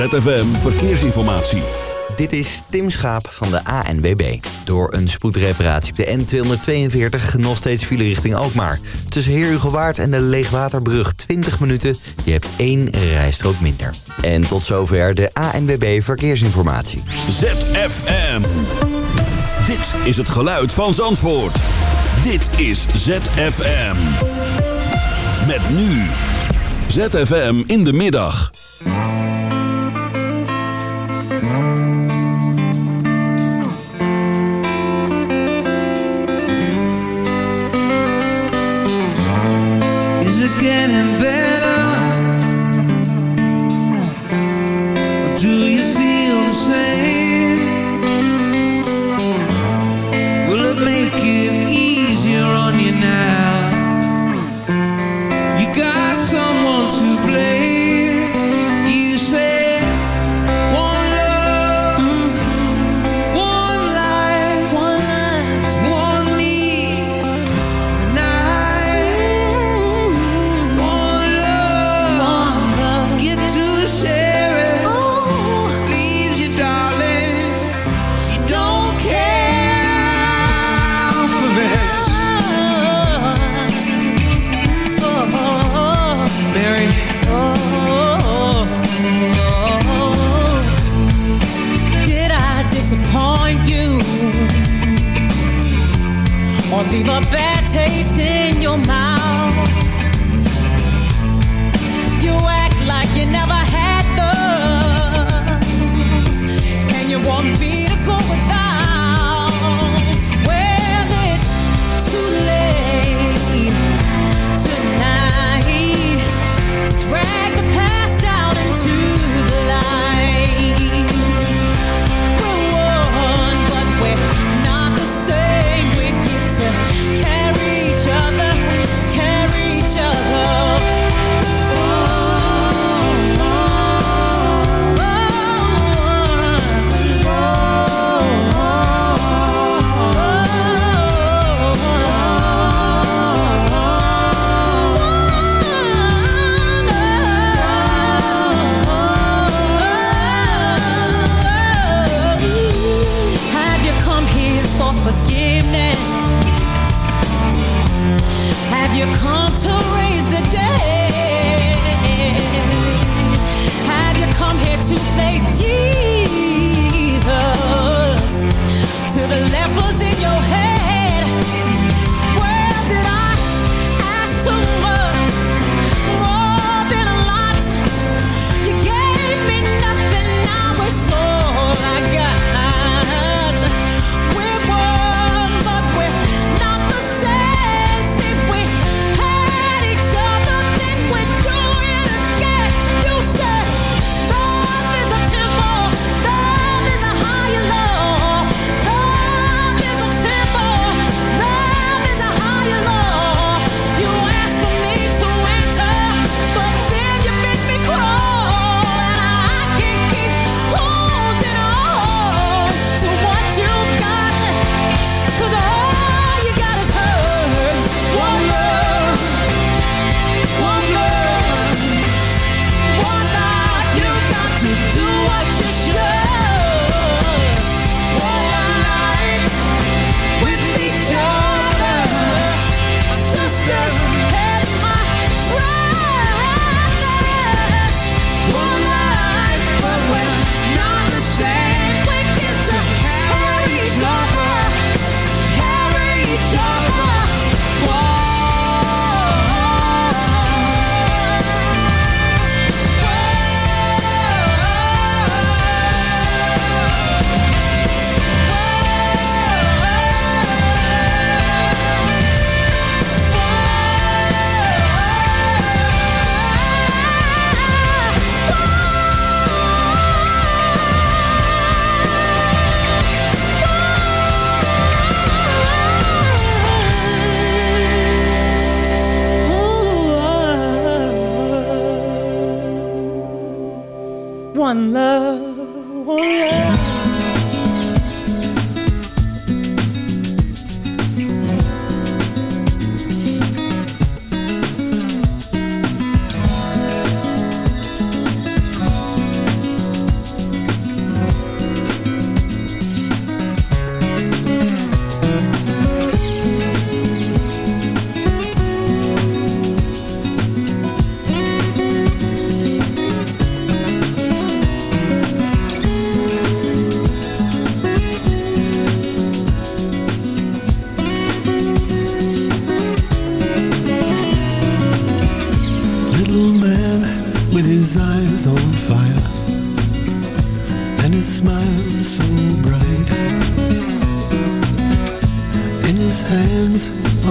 ZFM Verkeersinformatie. Dit is Tim Schaap van de ANWB. Door een spoedreparatie op de N242 nog steeds file richting Alkmaar. Tussen Heer en de Leegwaterbrug 20 minuten. Je hebt één rijstrook minder. En tot zover de ANWB Verkeersinformatie. ZFM. Dit is het geluid van Zandvoort. Dit is ZFM. Met nu. ZFM in de middag. getting better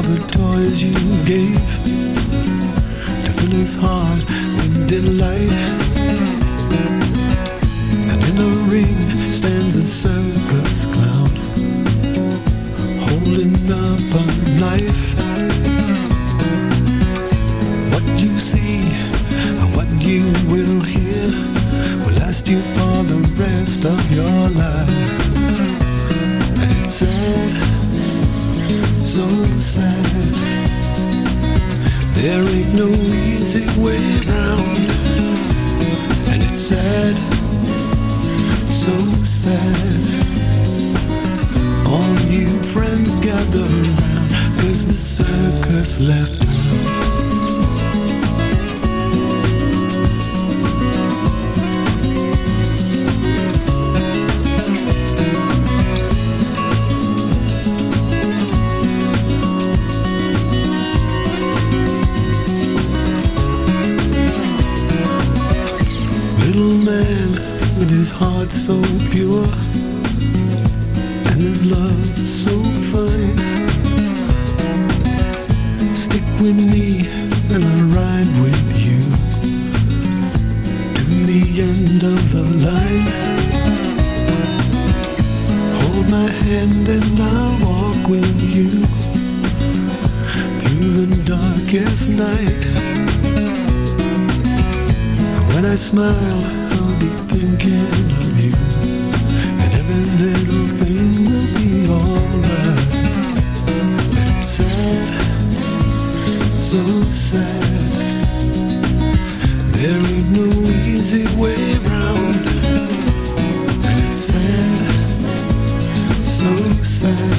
the toys you gave to fill his heart with delight. And in a ring stands a circus clown holding up a knife. There ain't no easy way round. And it's sad, so sad. All you friends gather round Cause the circus left time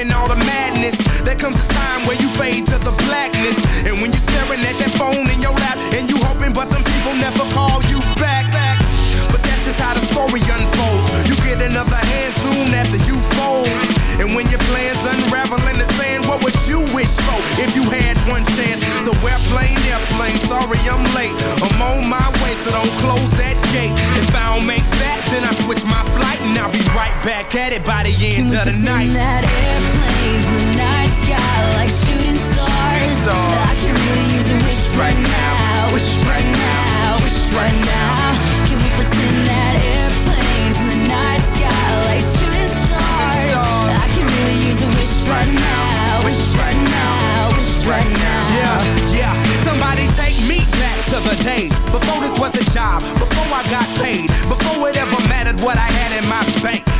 and all the madness, there comes a time where you fade to the blackness. And when you're staring at that phone in your lap, and you hoping, but them people never call you back. But that's just how the story unfolds. You get another hand soon after you what you wish for if you had one chance? So airplane, airplane, sorry I'm late. I'm on my way, so don't close that gate. If I don't make that, then I switch my flight and I'll be right back at it by the end of the Pretend night. that airplanes in the night sky like shooting stars. stars. I could really use a wish right now, wish right now, wish right now. Can we pretend that airplanes in the night sky like shooting stars? I could really use a wish right now, wish right now, wish right now. Yeah, yeah. Somebody take me back to the days before this was a job, before I got paid, before it ever mattered what I had in my bank.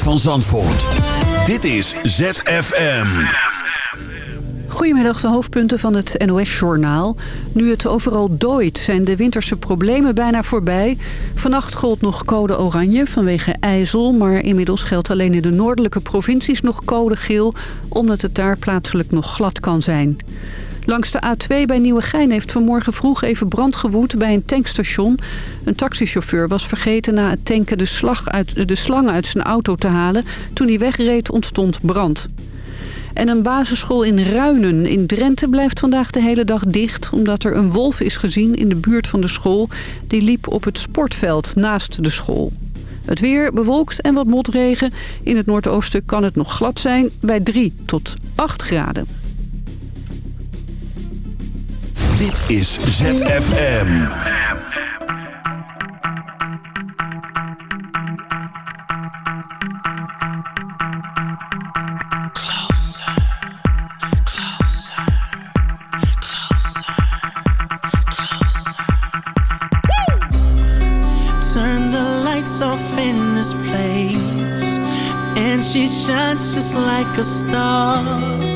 Van Zandvoort. Dit is ZFM. Goedemiddag, de hoofdpunten van het NOS-journaal. Nu het overal dooit, zijn de winterse problemen bijna voorbij. Vannacht gold nog code oranje vanwege ijzel... maar inmiddels geldt alleen in de noordelijke provincies nog code geel... omdat het daar plaatselijk nog glad kan zijn. Langs de A2 bij Nieuwegein heeft vanmorgen vroeg even brand gewoed bij een tankstation. Een taxichauffeur was vergeten na het tanken de, uit, de slang uit zijn auto te halen. Toen hij wegreed ontstond brand. En een basisschool in Ruinen in Drenthe blijft vandaag de hele dag dicht... omdat er een wolf is gezien in de buurt van de school. Die liep op het sportveld naast de school. Het weer bewolkt en wat motregen. In het noordoosten kan het nog glad zijn bij 3 tot 8 graden. Dit is ZFM. off in this place and she shines just like a star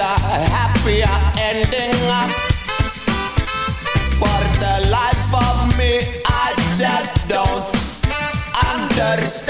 a happier ending. For the life of me, I just don't understand.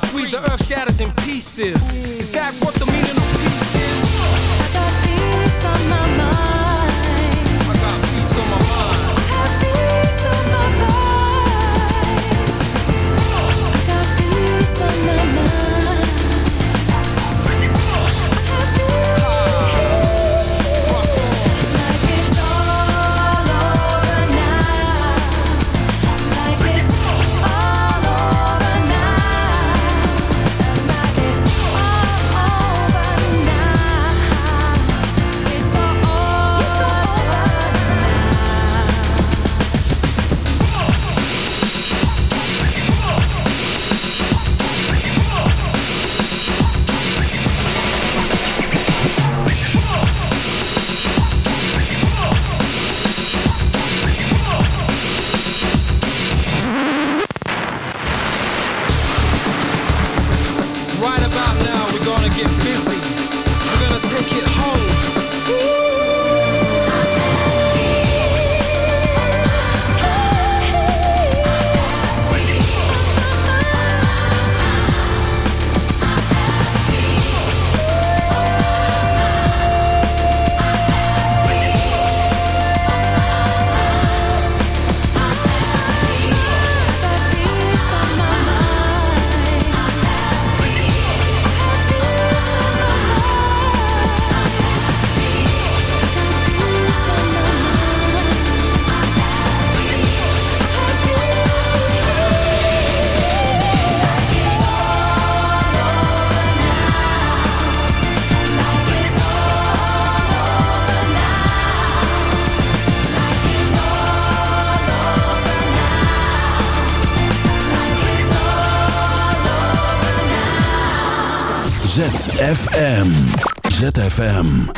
Fall free, the earth shatters in pieces. ZFM. ZFM.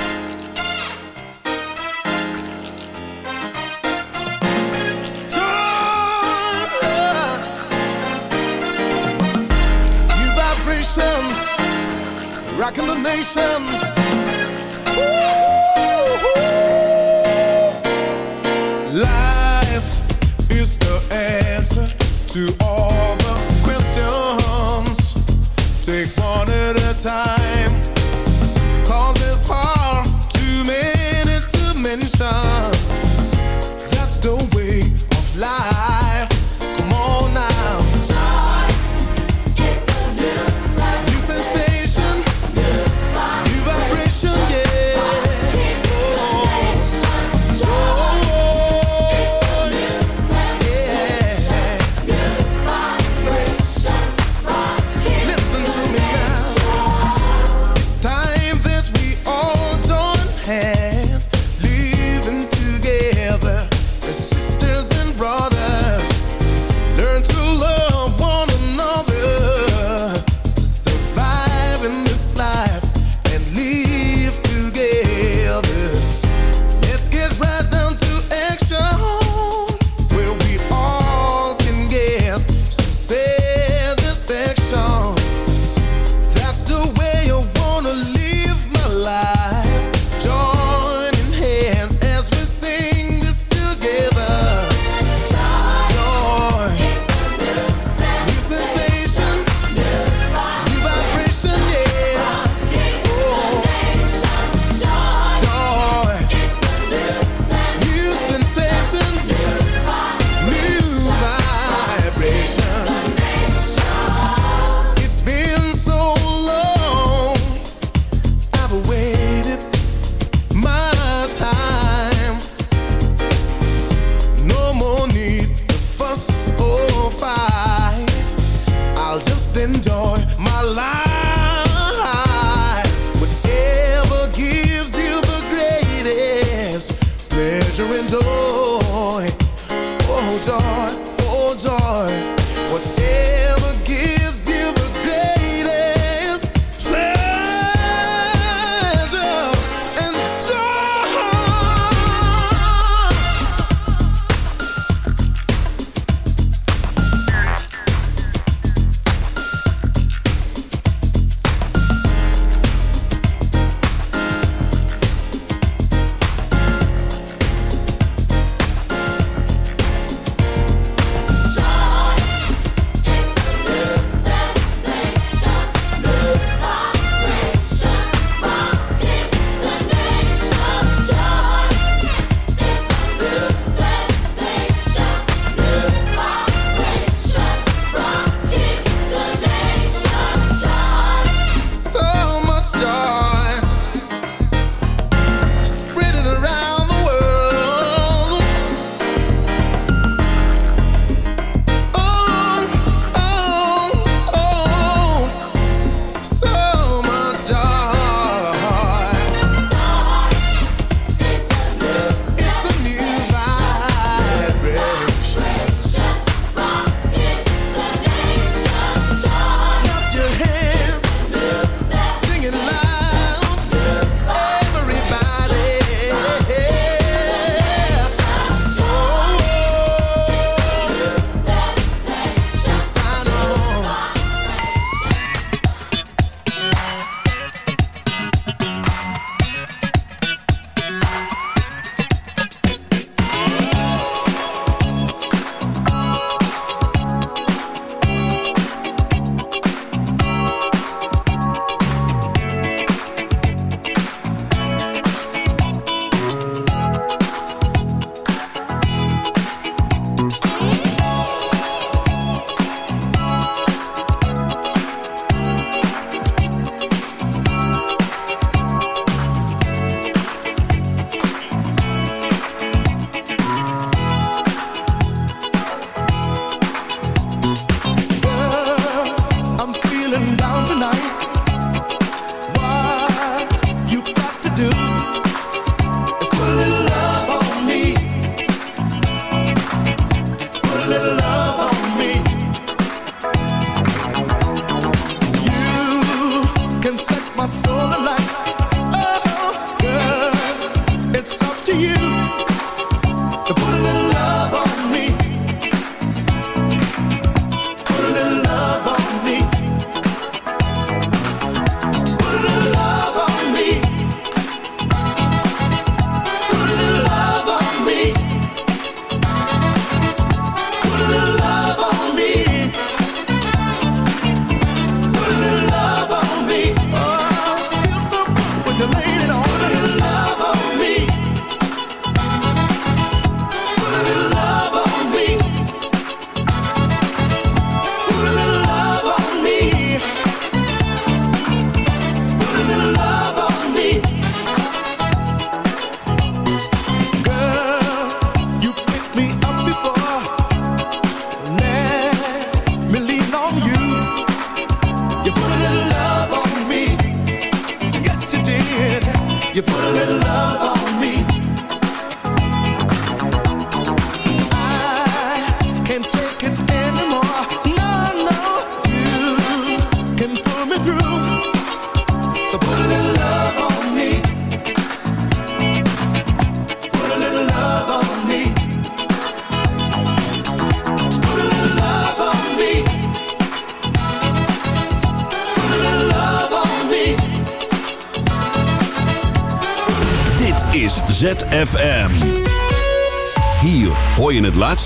Rocking the nation.